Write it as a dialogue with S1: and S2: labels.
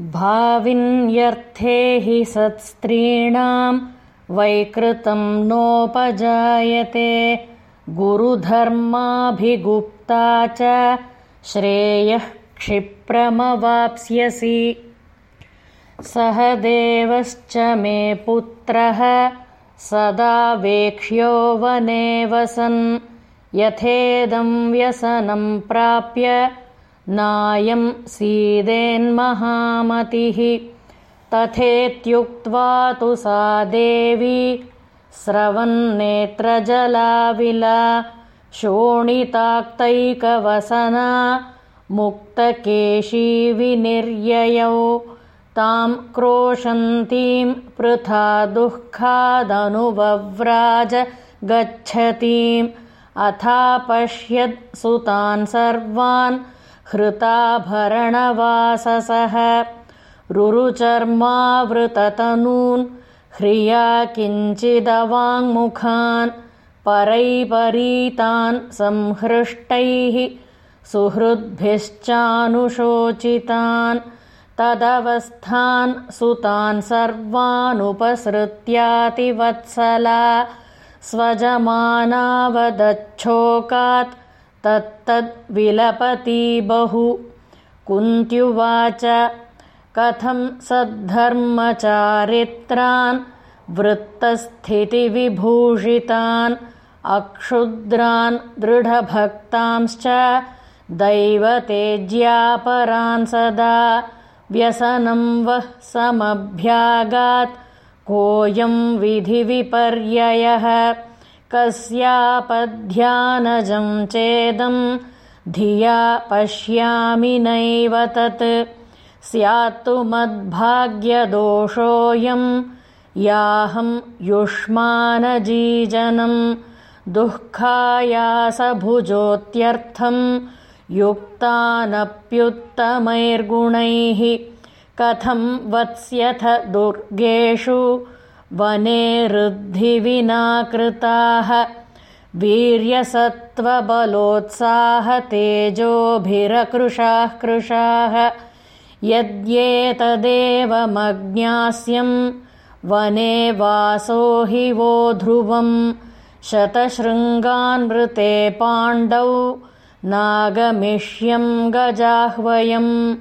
S1: भाविन्यर्थे हि सत्स्त्रीणां वैकृतं नोपजायते। गुरुधर्माभिगुप्ता च श्रेयः क्षिप्रमवाप्स्यसि। सह देवश्च मे पुत्रः सदा वेक्ष्यो वने वसन्। यथेदं व्यसनं प्राप्य नायं सीदेन्महामतिः तथेत्युक्त्वा तु सा देवी स्रवन्नेत्रजलाविला शोणिताक्तैकवसना मुक्तकेशी विनिर्ययौ तां क्रोशन्तीं पृथा दुःखादनुवव्राज गच्छतीम्। अथापश्यत् सुतान् सर्वान् हृताभरणवाससः। रुरुचर्मावृततनून् ह्रिया किञ्चिदवाङ्मुखान् परैपरीतान् संहृष्टैः सुहृद्भिश्चानुशोचितान् तदवस्थान् सुतान् सर्वानुपसृत्यातिवत्सला। स्वजमानावदच्छोकात् तत्तद्विलपति बहु कुन्त्युवाच कथं सद्धर्मचारित्रान् वृत्तस्थितिविभूषितान् अक्षुद्रान् दृढभक्तांश्च दैवतेज्यापरान् सदा व्यसनं वः समभ्यागात् कोऽयं विधिविपर्ययः कस्यापध्यानजं चेदं धिया पश्यामि नैव तत्। स्यात्तु मद्भाग्यदोषोऽयं याहं युष्मानजीजनं दुःखायासभुजोत्यर्थं युक्तानप्युत्तमैर्गुणैः। कथं वत्स्यथ दुर्गेषु वने ऋद्धिविना कृताः वीर्यसत्त्वबलोत्साहतेजोभिरकृशाः कृशाः। यद्येतदेवमज्ञास्यं वने वासो हि वो ध्रुवं शतशृङ्गान्मृते पाण्डौ नागमिष्यं गजाह्वयम्